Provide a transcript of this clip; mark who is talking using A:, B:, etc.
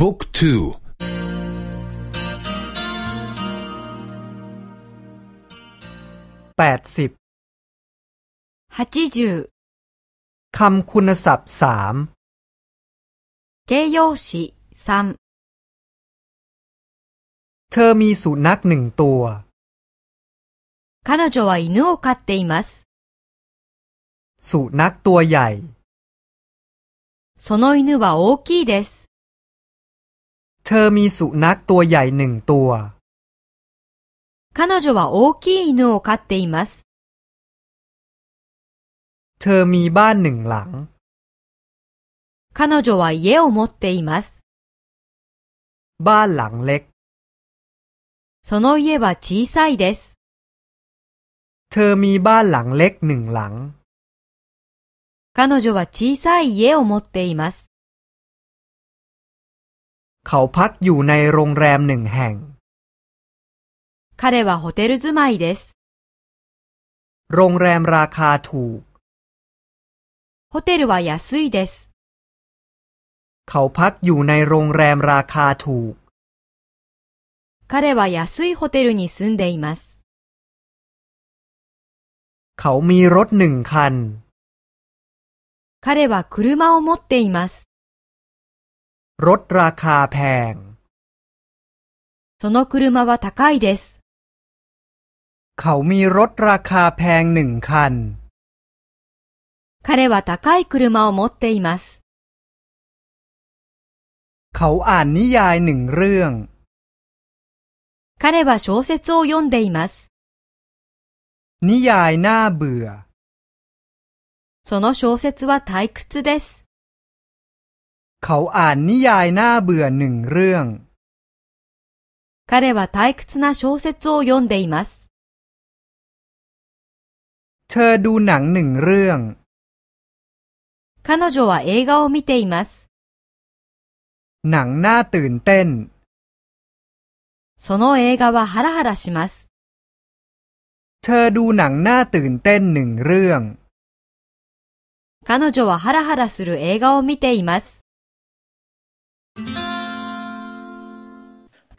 A: บุ๊กทู
B: แปดสิบคำคุณศัพท์สาม
C: 形容詞3
B: เธอมีสุนัขหนึ่งตัว
C: 彼女は犬を飼っています
B: สุนัขตัวใหญ่
C: その犬は大きいです。
B: เธอมีสุนัขตัวใหญ่หนึ่งตัว
C: 彼女は大きい犬を飼っています。
B: เธอมีบ้านหนึ่งหลัง
C: 彼女は家を持っています。
B: บ้านหลังเล็ก
C: その家は小さいです。
B: เธอมีบ้านหลังเล็กหนึ่งหลัง
C: 彼女は小さい家を持っています。
B: เขาพักอยู่ในโรงแรมหนึ่งแห่ง
C: 彼はホテル住まいです。
B: โรงแรมราคาถูก
C: ホテルは安いです。
B: เขาพักอยู่ในโรงแรมราคาถูก
C: 彼は安いホテルに住んでいます。
B: เขามีรถหนึ่งคัน
C: 彼は車を持っています。
B: รถราคาแพง
C: その車は高いです。
B: เขามีรถราคาแพงหนึ่งคัน
C: 彼は高い車を持っています。
B: เขาอ่านนิยายหนึ่งเรื่อง
C: 彼は小説を読んでいます。
B: นิยายน่าเบื่อ
C: その小説は退屈です。
B: เขาอ่านนิยายน่าเบื่อหนึ่งเรื่อง
C: 彼は退屈な小説を読んでいます。
B: เธอดูหนังหนึ่งเรื่อง
C: 彼女は映画を見ています。
B: หนังน่าตื่นเต้น
C: その映画はハラハラします。
B: เธอดูหนังน่าตื่นเต้นหนึ่งเรื่อง
C: 彼女はハラハラする映画を見ています。